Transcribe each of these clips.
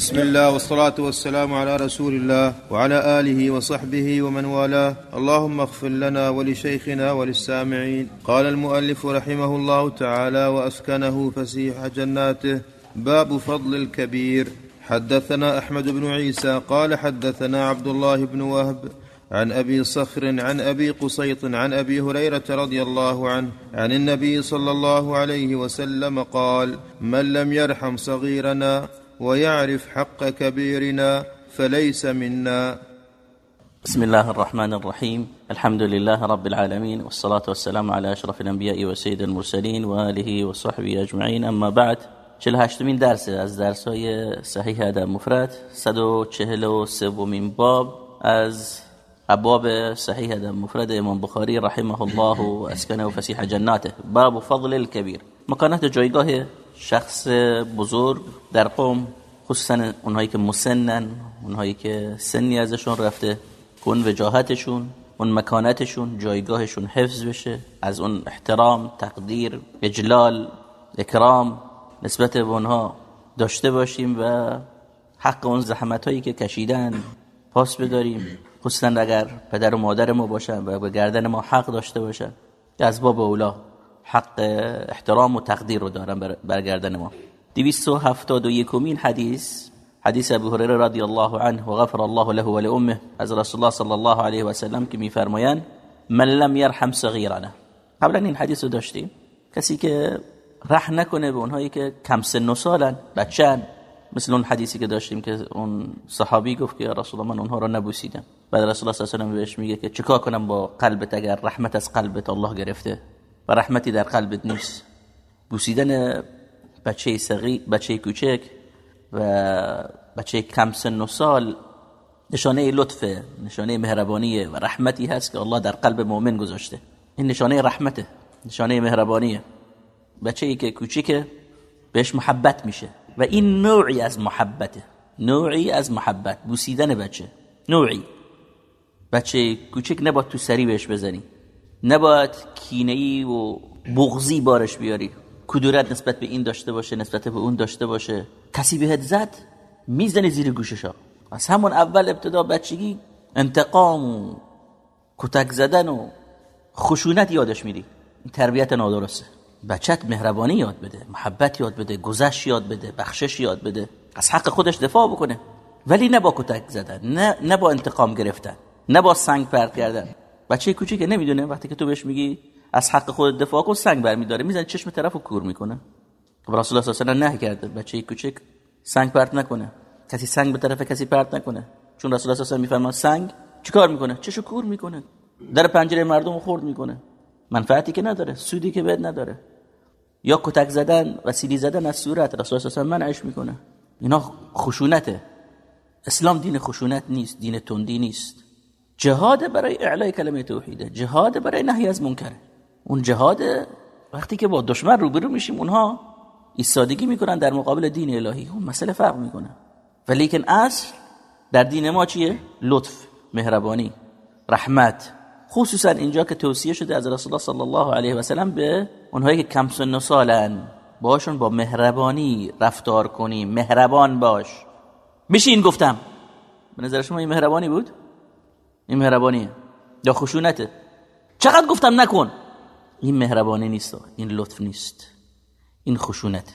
بسم الله والصلاة والسلام على رسول الله وعلى آله وصحبه ومن والاه. اللهم اغفر لنا ولشيخنا وللسامعين. قال المؤلف رحمه الله تعالى وأسكنه فسيح جناته. باب فضل الكبير. حدثنا أحمد بن عيسى قال حدثنا عبد الله بن وهب عن أبي صخر عن أبي قسيط عن أبي هريرة رضي الله عنه عن النبي صلى الله عليه وسلم قال من لم يرحم صغيرنا ويعرف حق كبيرنا فليس منا. بسم الله الرحمن الرحيم. الحمد لله رب العالمين والصلاة والسلام على أشرف الأنبياء وسيد المرسلين وآله وصحبه أجمعين. أما بعد 48 من درس از درس های صحیح ادب مفرد 143 من باب از ابواب صحیح ادب مفرد امام بخاری رحمه الله و اسکنه و فسیح جناته. باب فضل الكبیر. مکانت جایگاه شخص بزرگ در قوم خصوصا اونهایی که مسنن اونهایی که سنی ازشون رفته کن وجاهتشون اون مکانتشون جایگاهشون حفظ بشه از اون احترام تقدیر اجلال اکرام نسبت به اونها داشته باشیم و حق اون زحمت هایی که کشیدن پاس بداریم. خصوصا اگر پدر و مادر ما باشن و به گردن ما حق داشته باشن. از باب اولا. حق احترام و تقدیر رو دارن بر گردن ما. 271 حدیث حدیث ابو هریره رضی الله عنه و غفر الله له و لامه از رسول الله صلی الله علیه و سلم که میفرمایند من لم يرحم صغیرنا. قبلا این حدیث رو داشتیم. کسی که رح نکنه به اونهایی که کم سن و سالن بچن مثل اون حدیثی که داشتیم که اون صحابی گفت که رسول الله من اونها رو نبوسیدم. بعد رسول الله صلی الله علیه و بهش میگه که چیکار کنم با قلبت اگر رحمت از قلبت الله گرفته؟ و رحمتی در قلبت نیست. بوسیدن بچه صغیر بچه کوچک و بچه کم سن و سال نشانه لطفه نشانه مهربانیه و رحمتی هست که الله در قلب مؤمن گذاشته. این نشانه رحمته نشانه مهربانیه. بچه ای که کوچیکه بهش محبت میشه. و این نوعی از محبته نوعی از محبت بوسیدن بچه نوعی. بچه کوچک نباید تو سری بهش بزنی. نباید کینهی و بغزی بارش بیاری. کدورت نسبت به این داشته باشه نسبت به اون داشته باشه. کسی بهت زد می‌زنی زیر گوششا. از همون اول ابتدا بچگی انتقام و کتک زدن و خشونت یادش میری. تربیت نادرسته. بچت مهربانی یاد بده محبت یاد بده گذشت یاد بده بخشش یاد بده. از حق خودش دفاع بکنه. ولی نه با کتک زدن نه, با انتقام گرفتن نه با سنگ پرت کردن. بچه کوچیک نمی‌دونه. وقتی که تو بهش میگی از حق خود دفاع کن سنگ برمیداره می‌زنه چشم طرفو کور می‌کنه. خب رسول الله صلی الله علیه و کرده. بچه کوچیک سنگ پرت نکنه. کسی سنگ به طرف کسی پرت نکنه. چون رسول الله صلی الله سنگ چیکار می‌کنه؟ چشو کور می‌کنه. در پنجره مردم خورد می‌کنه. منفعتی که نداره سودی که بهت نداره. یا کتک زدن و سیلی زدن از صورت رسول الله منعش می‌کنه. اینا خشونته. اسلام دین خشونت نیست. دین تندی نیست. جهاد برای اعلای کلمه توحیده جهاد برای نهی از منکره اون جهاد وقتی که با دشمن روبرو میشیم اونها ایستادگی می‌کنن در مقابل دین الهی. اون مسئله فرق می‌کنه. ولیکن اصل در دین ما چیه؟ لطف مهربانی رحمت. خصوصا اینجا که توصیه شده از رسول الله صلی الله علیه و سلم به اونهایی که کم سن و سالن باشون با مهربانی رفتار کنیم مهربان باش. بشین گفتم. به نظر شما این مهربانی بود؟ این مهربانیه. یا خشونته. چقدر گفتم نکن. این مهربانی نیست این لطف نیست. این خشونت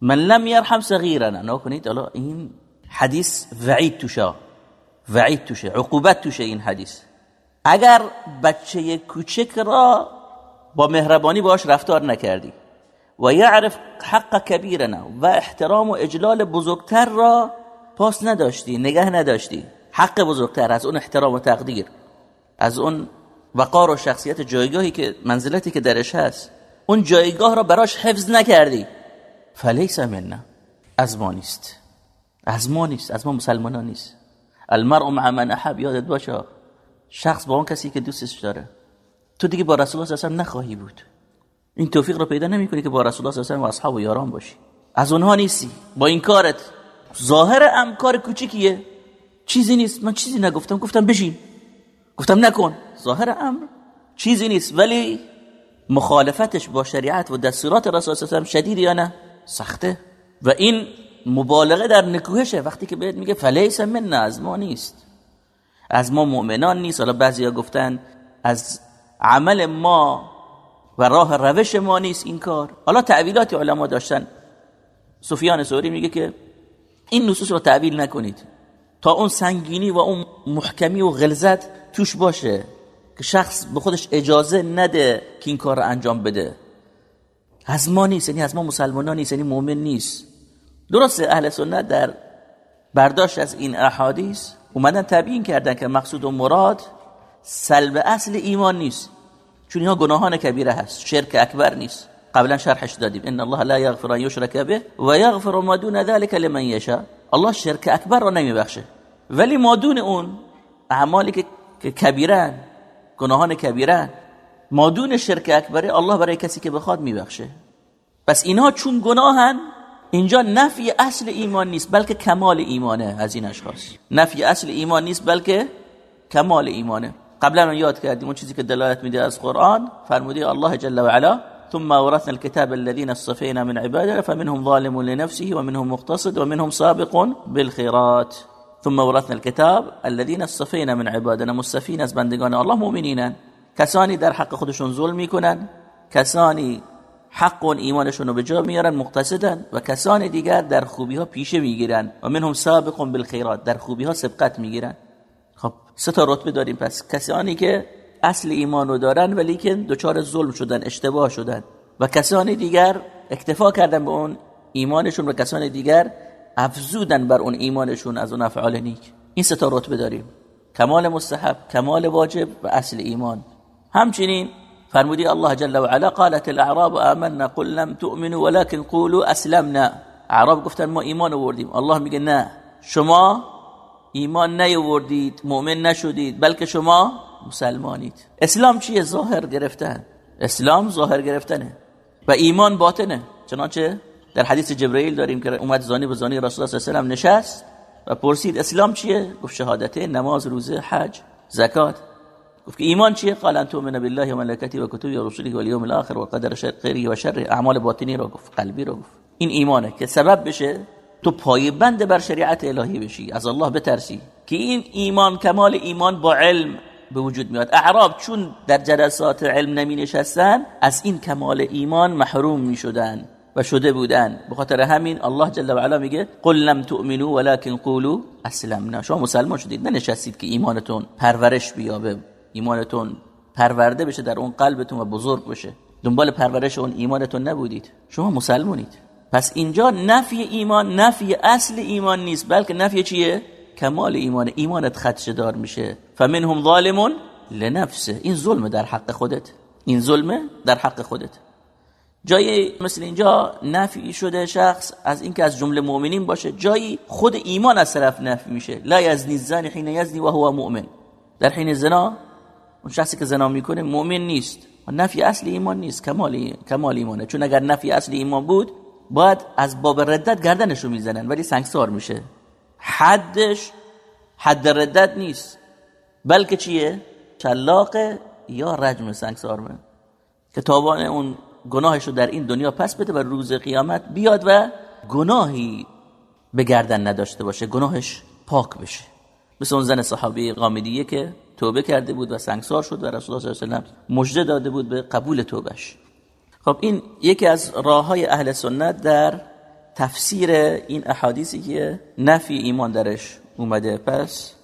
من لم يرحم صغیرنا نکنید الان این حدیث وعید توشه وعید توشه. عقوبت توشه این حدیث. اگر بچه کوچک را با مهربانی باش رفتار نکردی. و یعرف حق کبیرنا. و احترام و اجلال بزرگتر را پاس نداشتی. نگه نداشتی. حق بزرگتر از اون احترام و تقدیر از اون وقار و شخصیت جایگاهی که منزلتی که درش هست اون جایگاه را براش حفظ نکردی. فلیس منا از ما نیست. از ما نیست از ما مسلمان نیست. المرء مع من احب یادت باشه. شخص با اون کسی که دوستش داره. تو دیگه با رسول الله صلی نخواهی بود. این توفیق رو پیدا نمی‌کنی که با رسول الله صلی و اصحاب و یاران باشی. از اونها نیستی. با این کارت ظاهر ام کار کوچیکیه. چیزی نیست. من چیزی نگفتم. گفتم بشین. گفتم نکن. ظاهر امر. چیزی نیست. ولی مخالفتش با شریعت و دستورات رسول الله شدید یا نه؟ سخته. و این مبالغه در نکوهشه. وقتی که بهت میگه فلیس من از ما نیست. از ما مؤمنان نیست. حالا بعضیا گفتن از عمل ما و راه روش ما نیست. این کار. حالا تعویلات علما داشتن. سفیان سوری میگه که این نصوص رو تعویل نکنید. تا اون سنگینی و اون محکمی و غلظت توش باشه که شخص به خودش اجازه نده که این کار انجام بده. از ما نیست یعنی از ما مسلمان نیست یعنی مؤمن نیست. درسته اهل سنت در برداشت از این احادیث اومدن تبیین کردن که مقصود و مراد سلب اصل ایمان نیست. چون اینها گناهان کبیره هست شرک اکبر نیست. قبلا شرحش دادیم. ان الله لا یغفر ان یشرک به و یغفر ما دون ذلك لمن یشاء. الله شرک اکبر رو نمیبخشه. ولی ما دون اون اعمالی که کبیرن گناهان کبیرن مادون شرک اکبره الله برای کسی که بخواد میبخشه. پس اینها چون گناهن اینجا نفی اصل ایمان نیست بلکه کمال ایمانه از این اشخاص. نفی اصل ایمان نیست بلکه کمال ایمانه. قبلا یاد کردیم اون چیزی که دلالت میده از قرآن فرمودی الله جل و علا ثم ورثنا الكتاب الذين اصطفينا من عبادنا فمنهم ظالم لنفسه ومنهم مقتصد ومنهم سابق بالخيرات. ثم ورثنا الكتاب الذين اصطفينا من عبادنا مستفین از بندگان الله مؤمنینن کسانی در حق خودشون ظلم می‌کنن کسانی حق و ایمانشون رو به جا میارن مقتصدن و کسان دیگر در خوبی ها پیشه می‌گیرن. و منهم سابق بالخیرات در خوبی ها سبقت می‌گیرن. خب سه تا رتبه داریم. پس کسانی که اصل ایمان رو دارن ولی که دچار ظلم شدن اشتباه شدن. و کسان دیگر اکتفا کردن به اون ایمانشون و کسان دیگر افزودن بر اون ایمانشون از اون افعال نیک. این سه تا رتبه داریم. کمال مستحب کمال واجب و اصل ایمان. همچنین فرمودی الله جل و علا قالت الاعراب آمنا قل لم تؤمنوا ولكن قولوا اسلمنا. اعراب گفتن ما ایمان آوردیم. الله میگه نه. شما ایمان نیاوردید مؤمن نشدید بلکه شما مسلمانید اسلام چیه؟ ظاهر گرفتن. اسلام ظاهر گرفتنه. و ایمان باطنه. چنانچه در حدیث جبرئیل داریم که اومد زانی به زانی رسول الله صلی نشست و پرسید اسلام چیه؟ گفت شهادته نماز روزه حج زکات. گفت که ایمان چیه؟ قال ان تؤمن بالله و ملائکته و کتبه و رسله و الیوم الاخر و قدر خیره و شر. اعمال باطنی رو گفت قلبی رو گفت. این ایمانه که سبب بشه تو پایبند بر شریعت الهی بشی. از الله بترسی که این ایمان کمال ایمان با علم. به وجود میاد. اعراب چون در جلسات علم نمی نشستن از این کمال ایمان محروم می شدن و شده بودن. به خاطر همین الله جل و علا میگه قل لم تؤمنوا ولكن قولوا اسلمنا. شما مسلمان شدید. ننشستید که ایمانتون پرورش بیابه ایمانتون پرورده بشه در اون قلبتون و بزرگ بشه. دنبال پرورش اون ایمانتون نبودید. شما مسلمونید. پس اینجا نفی ایمان نفی اصل ایمان نیست بلکه نفی چیه؟ کمال ایمان ایمانت خدشه دار میشه. فمنهم ظالمون لنفسه. این ظلم در حق خودت. این ظلمه در حق خودت. جایی مثل اینجا نفی شده شخص از اینکه از جمله مؤمنین باشه جایی خود ایمان از طرف نفی میشه. لا یزنی الزانی حین یزنی و هو مؤمن. در حین زنا اون شخصی که زنا می‌کنه مؤمن نیست. و نفی اصل ایمان نیست. کمال کمال ایمانه. چون اگر نفی اصل ایمان بود باید از باب ردت گردنشو می‌زنن ولی سنگسار میشه. حدش حد ردت نیست. بلکه چیه؟ چلاق یا رجم سنگسار من که تابان اون گناهش رو در این دنیا پس بده و روز قیامت بیاد و گناهی به گردن نداشته باشه گناهش پاک بشه. مثل اون زن صحابی قامدیه که توبه کرده بود و سنگسار شد و رسول الله صلی الله علیه و مژده داده بود به قبول توبهش. خب این یکی از راه های اهل سنت در تفسیر این احادیثی که نفی ایمان درش اومده پس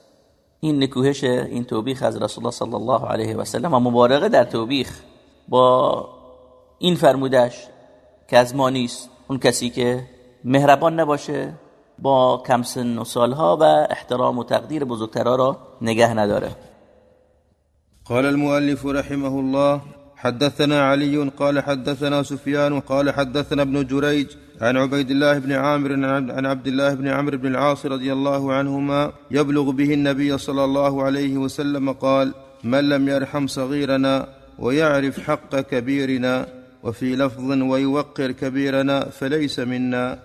این نکوهش این توبیخ از رسول الله صلی الله علیه و سلم و مبارقه در توبیخ با این فرمودش که از ما نیست. اون کسی که مهربان نباشه با کم سن و سالها و احترام و تقدیر بزرگترها را نگه نداره. قال المؤلف رحمه الله حدثنا علي قال حدثنا سفيان قال حدثنا ابن جريج عن عبيد الله بن عامر عن عبد الله بن عمرو بن العاص رضي الله عنهما يبلغ به النبي صلى الله عليه وسلم قال من لم يرحم صغيرنا ويعرف حق كبيرنا وفي لفظ ويوقر كبيرنا فليس منا.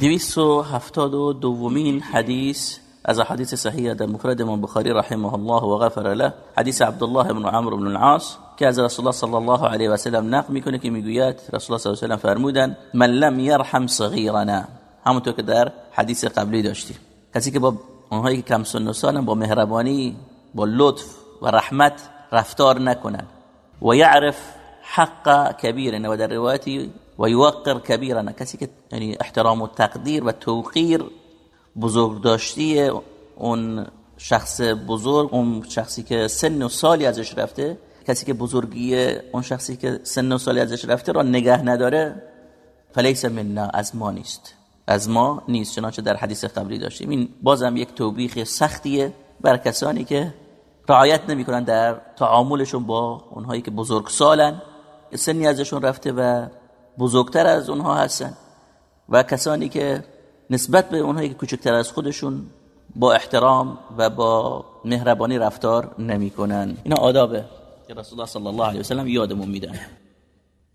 دویست و هفتاد حدیث از حدیث صحیح در مفرد من بخاری رحمه الله و غفر له حدیث عبدالله بن عمرو بن العاص که از رسول الله صلی الله علیه و سلم نقل میکنه که میگوید رسول الله صلی الله علیه و سلم فرمودن من لم يرحم صغیرنا همونطور که در حدیث قبلی داشتیم کسی که با اونهایی که کم سن و سالن با مهربانی با لطف و رحمت رفتار نکنن. و یعرف حق کبیرنا و در روایتی و یوقر کبیرنا کسی که احترام و تقدیر و توقیر بزرگ داشتی اون شخص بزرگ اون شخصی که سن و سالی ازش رفته کسی که بزرگی اون شخصی که سن و سالی ازش رفته را نگه نداره. فلیس منا از ما نیست. از ما نیست چنانچه در حدیث قبلی داشتیم. این بازم یک توبیخ سختیه بر کسانی که رعایت نمی‌کنن در تعاملشون با اونهایی که بزرگ سالن سنی ازشون رفته و بزرگتر از اونها هستن. و کسانی که نسبت به اونهایی که کوچکتر از خودشون با احترام و با مهربانی رفتار نمی‌کنن. اینا آدابه که رسول الله صلی الله علیه وسلم یادمون میدن.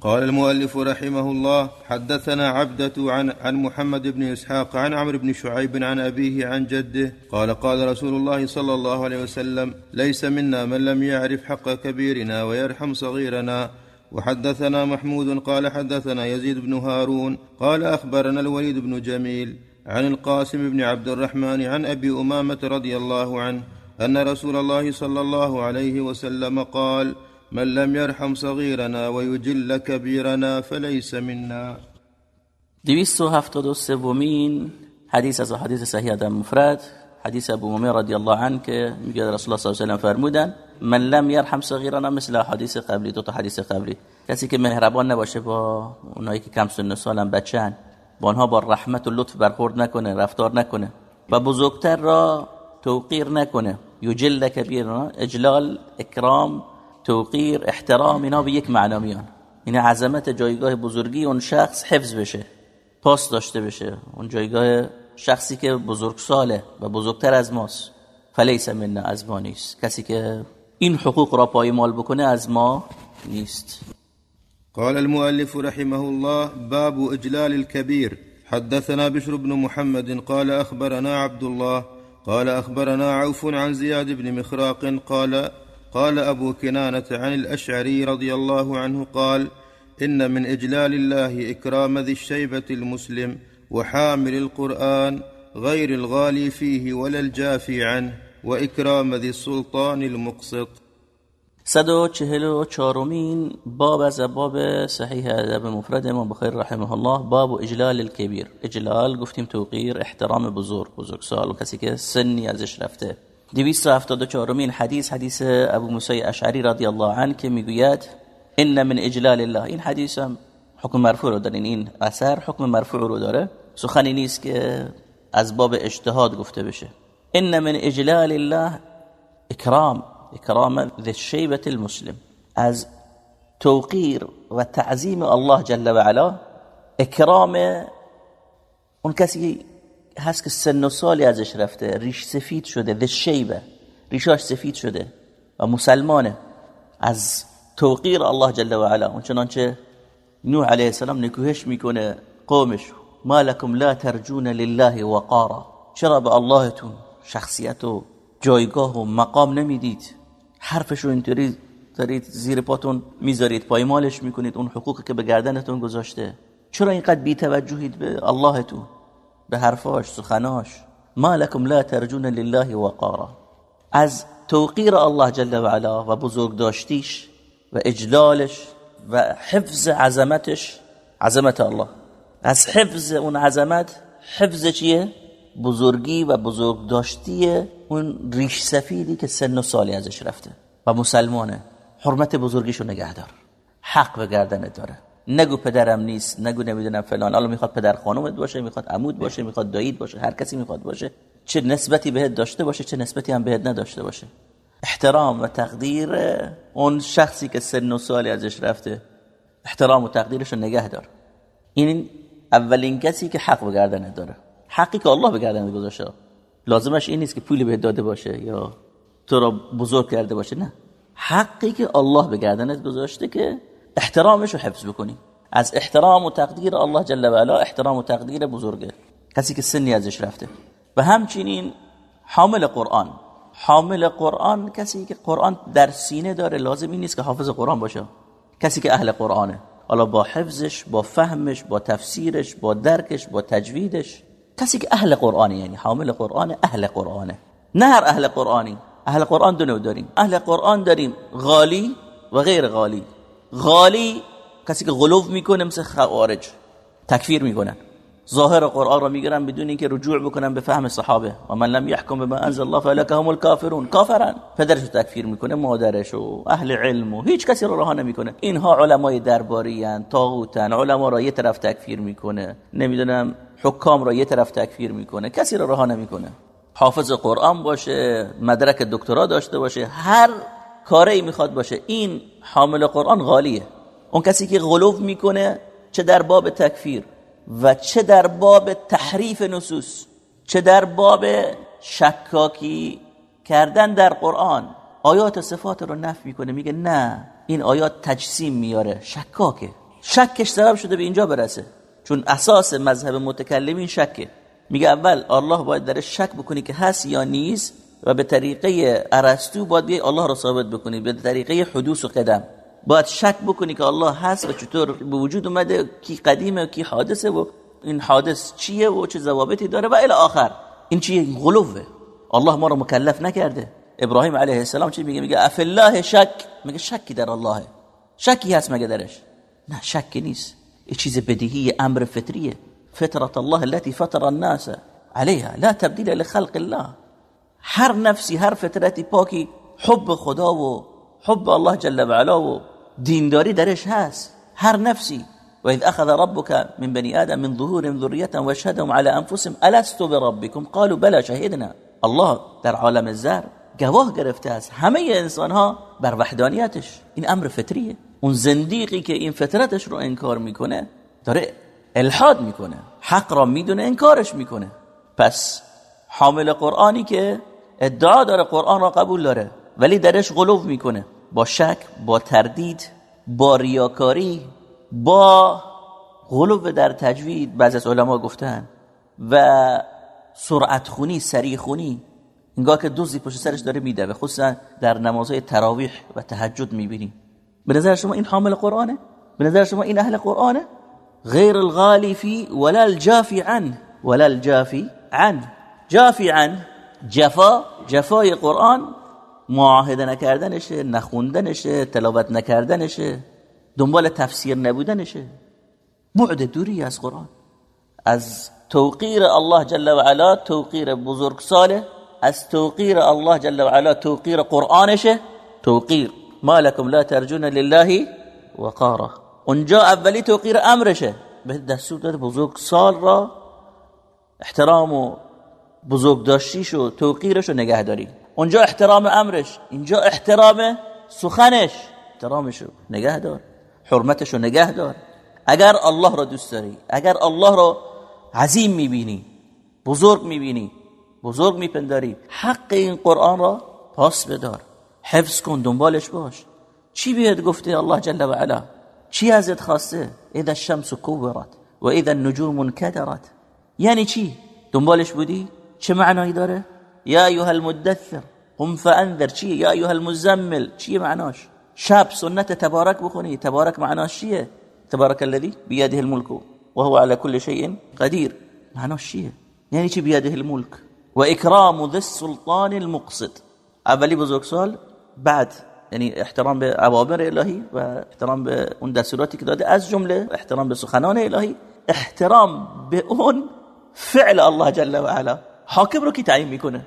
قال المؤلف رحمه الله حدثنا عبدة عن عن محمد بن اسحاق عن عمرو بن شعيب عن ابيه عن جده. قال قال رسول الله صلى الله عليه وسلم ليس منا من لم يعرف حق كبيرنا ويرحم صغيرنا وحدثنا محمود قال حدثنا يزيد بن هارون قال أخبرنا الوليد بن جميل عن القاسم بن عبد الرحمن عن أبي أمامة رضي الله عنه أن رسول الله صلى الله عليه وسلم قال من لم يرحم صغيرنا ويجل كبيرنا فليس منا. دویست و هفتاد و سومین حدیث از حدیث صحیح در مفرد حدیث ابو امامه رضی الله عنه که میگه رسول الله صلی الله علیه و فرمودن. من لم يرحم صغیرنا مثل حدیث قبلی دو تا حدیث قبلی. کسی که مهربان نباشه با اونایی که کم سن سالن بچن با آنها با رحمت و لطف برخورد نکنه رفتار نکنه و بزرگتر را توقیر نکنه. یجل کبیرنا اجلال اکرام توقیر احترام اینا به یک معنا میان. این عظمت جایگاه بزرگی اون شخص حفظ بشه پاس داشته بشه. اون جایگاه شخصی که بزرگ ساله و بزرگتر از ماست. فلیس منا از ما نیست. کسی که این حقوق را پایمال بکنه از ما نیست. قال المؤلف رحمه الله باب اجلال الكبير. حدثنا بشر بن محمد قال اخبرنا عبد الله قال اخبرنا عوف عن زياد بن مخراق قال قال ابو كنانة عن الأشعري رضي الله عنه قال إن من إجلال الله إكرام ذي الشيبة المسلم وحامل القرآن غير الغالي فيه ولا الجافي عنه. واكرام ذي السلطان المقسط. صد و چهل و چارمین باب از باب صحیح ادب مفرد امام بخاری رحمه الله باب اجلال الکبیر. اجلال گفتیم توقیر احترام بزرگ بزرگ سال و کسی که سنی ازش رفته. دویست و هفتاد و چهارمین حدیث حدیث ابو موسی اشعری رضی الله عنه که می‌گوید ان من اجلال الله. این حدیث هم حکم مرفوع رو داره این اثر حکم مرفوع رو داره. سخنی نیست که از باب اجتهاد گفته بشه. إن من إجلال الله اکرام اکرام ذی الشیبة المسلم. از توقیر و تعظیم الله جل و علا اکرام اون کسی هست که سن و سالی ازش شده ذی الشیبة. ریشاش سفید شده و مسلمانه. از توقیر الله جل و علا اون نوح علیه السلام نکوهش میکنه قومش ما لكم لا ترجون لله وقارا. چرا به اللهتون شخصیت و جایگاه و مقام نمی‌دید. حرفش رو اینطوری دارید زیر پاتون می‌ذارید پایمالش می‌کنید اون حقوقی که به گردنتون گذاشته. چرا اینقدر بی توجهید به اللهتون؟ به حرفاش سخناش؟ ما لكم لا ترجون لله وقارا. از توقیر الله جل و علا و بزرگ داشتیش و اجلالش و حفظ عظمتش عظمت الله. از حفظ اون عظمت حفظ چیه؟ بزرگی و بزرگ داشتی اون ریش سفیدی که سن و سالی ازش رفته و مسلمانه حرمت بزرگیشو نگه دار حق به گردنت داره. نگو پدرم نیست نگو نمی‌دونم فلان. حالا می‌خواد پدر خانومت باشه می‌خواد عمود باشه می‌خواد دایید باشه هر کسی می‌خواد باشه. چه نسبتی بهت داشته باشه چه نسبتی هم بهت نداشته باشه. احترام و تقدیر اون شخصی که سن و سالی ازش رفته احترام و تقدیرش رو نگه دار این اولین کسی که حق به گردنت داره. حقی که الله به گردنت گذاشته. لازمش این نیست که پولی بهت داده باشه یا تو را بزرگ کرده باشه نه. حقی که الله به گردنت گذاشته که احترامش رو حفظ بکنی. از احترام و تقدیر الله جل و علا احترام و تقدیر بزرگه. کسی که سنی ازش رفته. و همچنین حامل قرآن. حامل قرآن کسی که قرآن در سینه داره لازم این نیست که حافظ قرآن باشه. کسی که اهل قرآنه. حالا با حفظش با فهمش با تفسیرش با درکش با تجویدش. کسی که اهل قرآنه یعنی حامل قرآن اهل قرآنه. نه هر اهل قرآنی. اهل قرآن دو نوع داریم. اهل قرآن داریم غالی و غیر غالی. غالی کسی که غلوف می‌کنه مثل خوارج. تکفیر می‌کنن. ظاهر قرآن را می‌گیرن بدون اینکه رجوع بکنن به فهم صحابه. و من لم يحكم بما انزل الله فلك هم الكافرون کافرن. پدرش تکفیر می‌کنه مادرش و اهل علم و هیچ کسی رو رها نمی‌کنه. اینها علمای درباری ان طاغوتن علما را یه طرف تکفیر می‌کنه. نمی‌دونم حکام را یه طرف تکفیر می‌کنه. کسی رو رها نمی‌کنه. حافظ قرآن باشه مدرک دکترا داشته باشه هر کاری می‌خواد باشه. این حامل قرآن غالیه. اون کسی که غلوف می‌کنه چه در باب تکفیر؟ و چه در باب تحریف نصوص چه در باب شکاکی کردن در قرآن آیات صفات رو نفی می‌کنه میگه نه این آیات تجسیم میاره شکاکه. شکش سبب شده به اینجا برسه. چون اساس مذهب متکلمین شکه. میگه اول الله باید در شک بکنی که هست یا نیست و به طریقه ارسطو باید الله رو ثابت بکنی به طریقه حدوث و قدم. باید شک بکنی که الله هست و چطور به وجود اومده کی قدیمه و کی حادثه و این حادث چیه و چه ضوابطی داره و الی آخر. این چیه؟ غلوه. الله ما رو مکلف نکرده. ابراهیم علیه السلام چی میگه؟ میگه اف الله شک. میگه شکی در الله. شکی هست مگه درش؟ نه شکی نیست. این چیز بدیهی امر فطریه. فطرت الله التي فطر الناس عليها. لا تبدیل لخلق الله. هر نفسی هر فطرتی پاکی حب خدا و حب الله جل و علا و دینداری درش هست. هر نفسی. و اذ اخذ ربك من بني آدم من ظهورهم ذرية واشهدهم على انفسهم الست بربكم قالوا بلا شهدنا الله در عالم زر گواه گرفته است. همه انسان ها بر وحدانیتش. این امر فطریه. اون زندیقی که این فطرتش رو انکار می‌کنه داره الحاد می‌کنه. حق را می‌دونه انکارش می‌کنه. پس حامل قرآنی که ادعا داره قرآن را قبول داره. ولی درش غلوب می‌کنه. با شک با تردید با ریاکاری با غلوب در تجوید بعضی از علما گفتن و سرعت خونی سریع خونی انگاه که دوزی پشت سرش داره میده و خصوصا در نمازهای تراویح و تهجد می‌بینیم. به نظر شما این حامل قرآنه؟ به نظر شما این اهل قرآنه؟ غیر الغالی فی ولا الجافی عنه ولا الجافی عنه جافی عنه جفا جفای قرآن. معاهده نکردنشه نخوندنشه تلاوت نکردنشه دنبال تفسیر نبودنشه. بعد دوری از قرآن. از توقیر الله جل و علا توقیر بزرگساله از توقیر الله جل و علا توقیر قرآنشه. توقیر ما لكم لا ترجون لله وقاره اونجا اولی توقیر امرشه. به دستور داده بزرگ سال را احترام و بزرگ داشتیش و توقیرش و نگهداری. اونجا احترام امرش اینجا احترام سخنش. احترامش رو نگه دار حرمتش رو نگه دار. اگر الله را دوست داری اگر الله را عظیم می‌بینی بزرگ می‌بینی بزرگ میپنداری حق این قرآن را پاس بدار. حفظ کن دنبالش باش. چی بیاد گفته الله جل و علا؟ چی ازت خواسته؟ اذا الشمس كورت و اذا النجوم انكدرت. یعنی چی؟ دنبالش بودی؟ چه معنایی داره؟ یا ایها المدثر قم فأنذر. چیه یا ایها المزمل. چیه معناش؟ شب سنت تبارک بخونی. تبارک معناش چیه؟ تبارک الذي بيده الملك وهو على كل شيء قدير معناش چیه؟ یعنی چی بيده الملك و اکرام ذی السلطان المقصد. اولی بزرگ سوال بعد یعنی احترام به اوامر الهی و احترام به اون دستوراتی که داده از جمله احترام به سخنان الهی احترام به اون فعل الله جل و علا. حاکم رو کی تعیین میکنه؟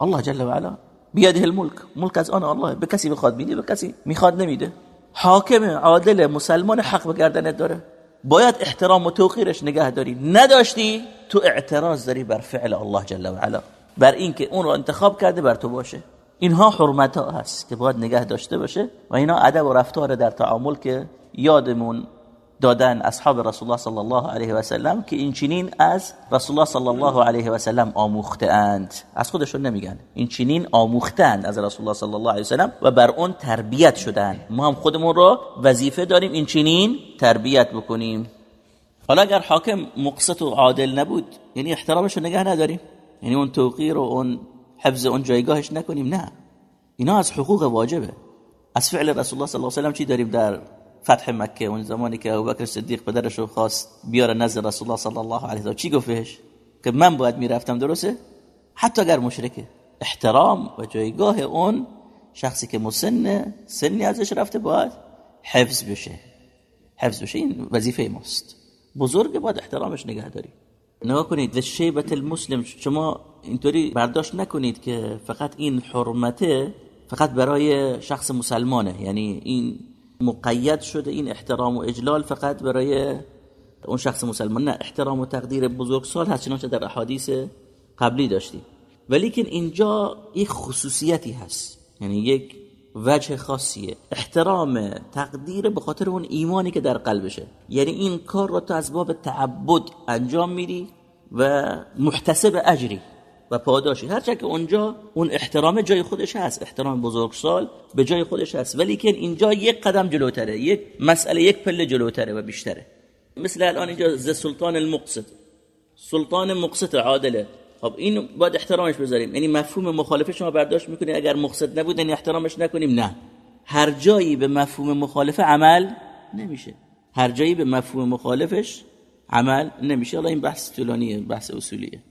الله جل و علا. بیاده الملک ملک. از آن الله به کسی بخواد میده به کسی می‌خواد نمیده. حاکم عادل مسلمان حق به گردنت داره. باید احترام و توقیرش نگه داری. نداشتی تو اعتراض داری بر فعل الله جل و علا. بر اینکه اون رو انتخاب کرده بر تو باشه. اینها حرمت ها هست که باید نگه داشته باشه و اینا ادب و رفتار در تعامل که یادمون دادن اصحاب رسول الله صلی الله علیه و سلم که این چنین از رسول الله صلی الله علیه و سلم آموخته اند از خودشون نمیگن. این چنین آموختند از رسول الله صلی الله علیه و سلم و بر اون تربیت شدن ما هم خودمون رو وظیفه داریم این چنین تربیت بکنیم. حالا اگر حاکم مقسط و عادل نبود یعنی احترامش رو نگه نداریم. یعنی اون توقیر و اون حفظ اون جایگاهش نکنیم نه. اینا از حقوق واجبه. از فعل رسول الله صلی الله علیه و سلم چی داریم در فتح مکه اون زمانی که ابوبکر صدیق پدرش رو خواست بیاره نزد رسول الله صلی الله علیه و چی گفتش که من باید می‌رفتم درسته؟ حتی اگر مشرکه احترام و جایگاه اون شخصی که مسن سنی ازش رفته باید حفظ بشه. حفظ بشه این وظیفه ماست. بزرگ باید احترامش نگه داری. نگاه کنید شیبت المسلم شما اینطوری برداشت نکنید که فقط این حرمته فقط برای شخص مسلمانه. یعنی این مقید شده این احترام و اجلال فقط برای اون شخص مسلمان نه احترام و تقدیر بزرگسال هست چنانچه در احادیث قبلی داشتیم. ولیکن اینجا یک خصوصیتی هست یعنی یک وجه خاصیه. احترام تقدیر به خاطر اون ایمانی که در قلبشه. یعنی این کار رو تو از باب تعبد انجام میدی و محتسب اجری. و پاداشی. هرچند که اونجا اون احترام جای خودش هست احترام بزرگسال به جای خودش هست. ولی که اینجا یک قدم جلوتره یک مسئله یک پله جلوتره و بیشتره. مثل الان اینجا ز سلطان المقسط. سلطان مقسط عادله. خب این باید احترامش بذاریم. یعنی مفهوم مخالفه شما برداشت می‌کنی. اگر مقصد نبود یعنی احترامش نکنیم. نه. هر جایی به مفهوم مخالفه عمل نمیشه. هر جایی به مفهوم مخالفش عمل نمیشه. الله این بحث طولانیه بحث اصولیه.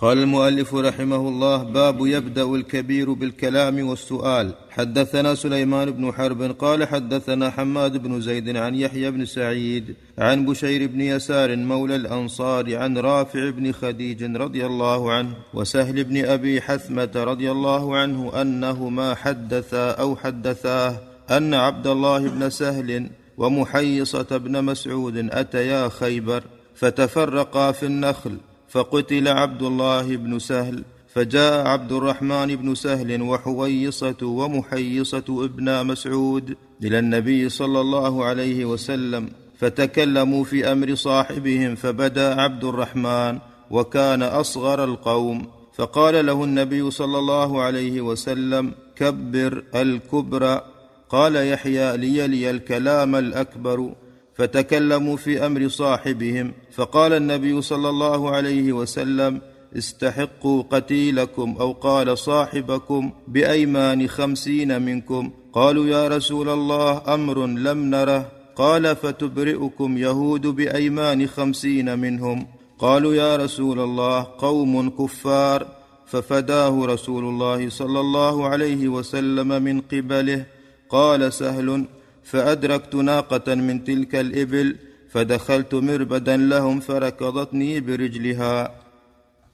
قال المؤلف رحمه الله باب يبدأ الكبير بالكلام والسؤال. حدثنا سليمان بن حرب قال حدثنا حماد بن زيد عن يحيى بن سعيد عن بشير بن يسار مولى الأنصار عن رافع بن خديج رضي الله عنه وسهل بن أبي حثمة رضي الله عنه أنهما حدثا أو حدثاه أن عبد الله بن سهل ومحيصة بن مسعود أتيا خيبر فتفرقا في النخل فقتل عبد الله بن سهل فجاء عبد الرحمن بن سهل وحويصة ومحيصة ابن مسعود إلى النبي صلى الله عليه وسلم فتكلموا في أمر صاحبهم فبدا عبد الرحمن وكان أصغر القوم فقال له النبي صلى الله عليه وسلم كبر الكبرى قال يحيى ليلي الكلام الأكبر. فتكلموا في أمر صاحبهم. فقال النبي صلى الله عليه وسلم استحقوا قتيلكم أو قال صاحبكم بأيمان خمسين منكم. قالوا يا رسول الله أمر لم نره. قال فتبرئكم يهود بأيمان خمسين منهم. قالوا يا رسول الله قوم كفار. ففداه رسول الله صلى الله عليه وسلم من قبله. قال سهل فأدركت ناقة من تلك الإبل فدخلت مربدا لهم فركضتني برجلها.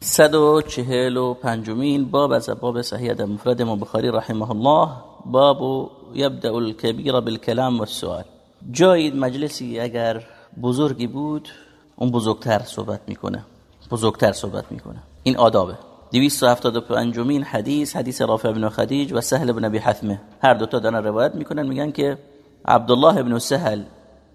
صد و چهل و پنجمین باب از باب صحیح در مفرد ما بخاری رحمه الله. باب یبدأ الكبیر بالکلام والسؤال. جایی مجلسی اگر بزرگی بود اون بزرگتر صحبت می‌کنه. بزرگتر صحبت می‌کنه. این آدابه. 275 مین حدیث حدیث رافع بن خدیج و سهل بن ابی حثمه هر دوتا دارن روایت می‌کنن میگن که عبدالله ابن سهل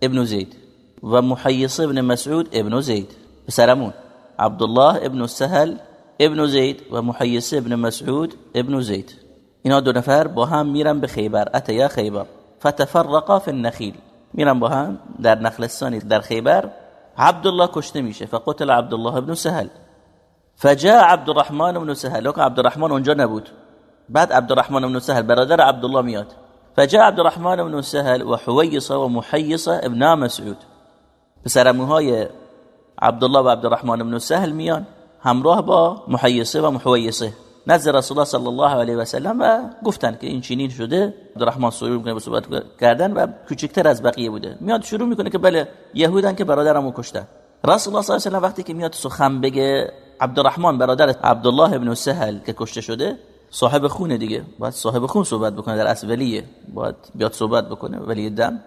ابن زید و محیص ابن مسعود ابن زید بسرمون عبدالله ابن سهل ابن زید و محیص ابن مسعود ابن زید اینا دو نفر با هم میرن به خیبر. اتیا خیبر. فتفرقا فی النخیل. میرن با هم در نخلستانی در خیبر. عبدالله کشته میشه. فقتل عبدالله ابن سهل. فجاء عبد الرحمن ابن سهل. لکن عبد الرحمن اونجا نبود. بعد عبد الرحمن ابن سهل برادر عبدالله میاد. فجاء عبد الرحمن بن سهل وحويصة ومحيصة ابن مسعود. پسرموهای عبدالله و عبدالرحمن بن سهل میان همراه با محیصه و محویصه. نزد رسول الله صلی الله علیه و سلم و گفتن که این چینین شده. عبدالرحمن شروع می‌کنه به صحبت کردن و کوچکتر از بقیه بوده. میاد شروع می‌کنه که بله یهودن که برادرمو کشتن. رسول الله صلی الله علیه و وقتی که میاد سخن بگه عبدالرحمن برادر عبدالله ابن سهل که کشته شده صاحب خونه دیگه. باید صاحب خون صحبت بکنه. در اصل ولیه. باید بیاد صحبت بکنه. ولی دم.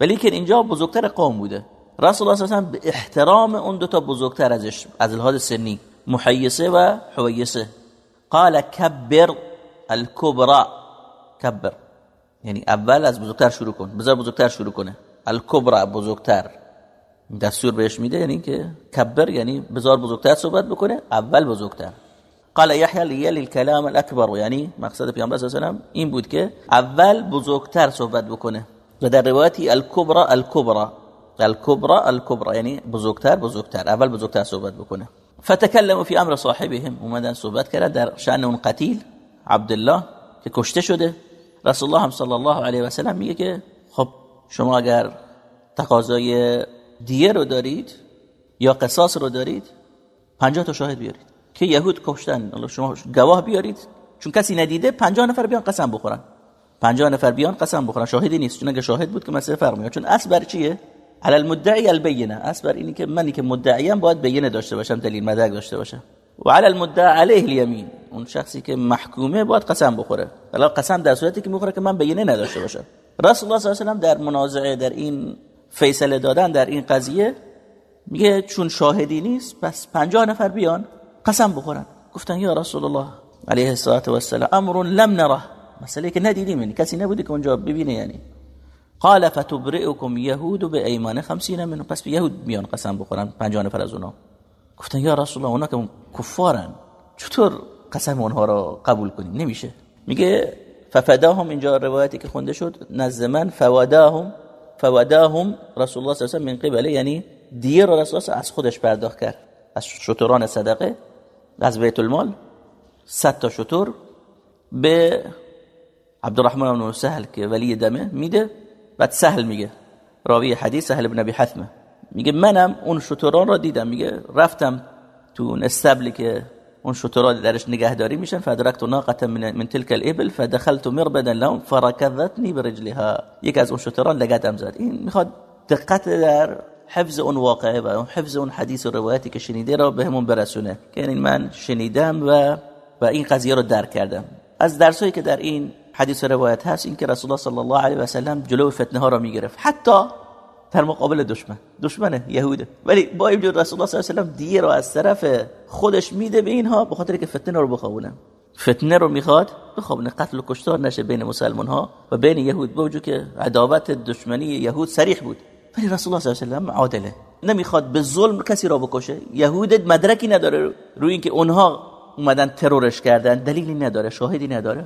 ولی که اینجا بزرگتر قوم بوده. رسول الله صلی به احترام اون دو تا بزرگتر ازش. از الهاد سنی. محیسه و حویسه. قال کبر الكبرى کبر. یعنی اول از بزرگتر شروع کن. بذار بزرگتر شروع کنه. الكبرى بزرگتر. دستور بهش میده. یعنی که کبر یعنی بذار بزرگتر صحبت بکنه. اول بزرگتر. قال يحيى ليلي الكلام الاكبر یعنی مقصد پیامبر صلی الله علیه این بود که اول بزرگتر صحبت بکنه. و در روایتی الکبرى الکبرى الکبرى الکبرى یعنی بزرگتر بزرگتر اول بزرگتر صحبت بکنه. فتكلموا في امر صاحبهم اومدن صحبت کردن در شأن اون قتیل عبدالله که کشته شده. رسول الله صلی الله علیه و سلم میگه که خب شما اگر تقاضای دیه رو دارید یا قصاص رو دارید 50 تا شاهد بیارید. که یهود کشتن. الله شما گواه بیارید. چون کسی ندیده 50 نفر بیان قسم بخورن. 50 نفر بیان قسم بخورن. شاهدی نیست. چون اگه شاهد بود که مسئله فرق میاد چون اصل بر چیه؟ علی المدعی البینه. اصل بر اینی که منی که مدعیم باید بینه داشته باشم دلیل مدرک داشته باشم. و علی المدعی علیه الیمین. اون شخصی که محکومه باید قسم بخوره. حالا قسم در صورتی که می‌خوره که من بینه نداشته باشم. رسول الله صلی الله علیه و در منازعه در این فیصله دادن در این قضیه میگه چون شاهدی نیست پس 50 نفر بیان. قسم بخورن. گفتن یا رسول الله علیه الصلاه و السلام امر لم نره. مسئله که ندیدیم یعنی کسی نبوده که اونجا ببینه یعنی. قال فتبرئكم يهود به ایمان 50 منو پس به یهود میان قسم بخورن 50 نفر از اونا. گفتن یا رسول الله اونا که کفارن. چطور قسم اونها را قبول کنیم؟ نمیشه. میگه ففداهم اینجا روایتی که خونده شد نزد من فوداهم فوداهم رسول الله صلی الله علیه و من قبل یعنی دیه را رسول الله از خودش پرداخت کرد. از شطوران صدقه. از بیت المال 100 تا شطور به عبدالرحمن بن سهل که ولی دمه میده بعد سهل میگه راوی حدیث سهل بن ابی حثمة. میگه منم اون شطوران را دیدم میگه رفتم تو اون استبلی که اون شطوران درش نگهداری میشن فدرکت ناقه من, من تلك الابل فدخلت مربدا لهم فركضتني برجلها یک از اون شطوران لگدم زد. این میخواد دقت در حفظ اون واقعه و حفظ اون حدیث و روایتی که شنیده را بهمون برسونه. که یعنی من شنیدم و و این قضیه رو درک کردم. از درسایی که در این حدیث و روایت هست این که رسول الله صلی الله علیه و سلم جلو فتنه ها را می‌گرفت. حتی در مقابل دشمن. دشمن یهوده. ولی با این رسول الله صلی الله علیه و دیه را از طرف خودش میده به اینها به خاطر که فتنه رو بخوابونن. فتنه رو می‌خواد بخوابونه. قتل و کشتار نشه بین مسلمان ها و بین یهود. با که عداوت دشمنی یهود صریح بود. ولی رسول الله صلی الله علیه و عادله. نمی‌خواد به ظلم کسی را بکشه. یهود مدرکی نداره. روی اینکه اونها اومدن ترورش کردن دلیلی نداره شاهدی نداره.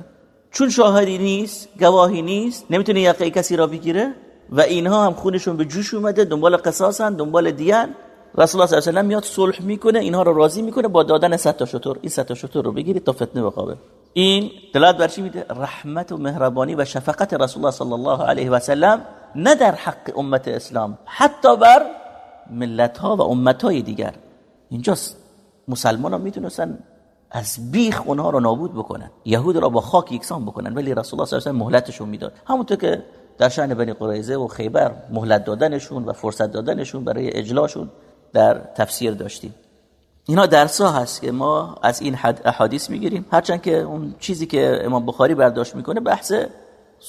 چون شاهدی نیست گواهی نیست نمی‌تونه یقه کسی را بگیره و اینها هم خونشون به جوش اومده دنبال قصاصن دنبال دیان. رسول الله صلی الله علیه و میاد صلح می‌کنه اینها رو راضی می‌کنه با دادن 100 تا شطور این 100 تا شطور رو بگیرید تا فتنه بخوابه. این دلالت بر چی میده؟ رحمت و مهربانی و شفقت رسول الله صلی الله علیه و سلم نه در حق امت اسلام حتی بر ملت ها و امت های دیگر. اینجاست. مسلمان ها می‌تونستن از بیخ اونها رو نابود بکنن. یهود را با خاک یکسان بکنن ولی رسول الله صلی الله علیه و مهلتشون می‌داد. همونطور که در شأن بنی قریظه و خیبر مهلت دادنشون و فرصت دادنشون برای اجلاشون در تفسیر داشتیم. اینا درسا هست که ما از این احادیث می‌گیریم. هرچند که اون چیزی که امام بخاری برداشت می‌کنه بحث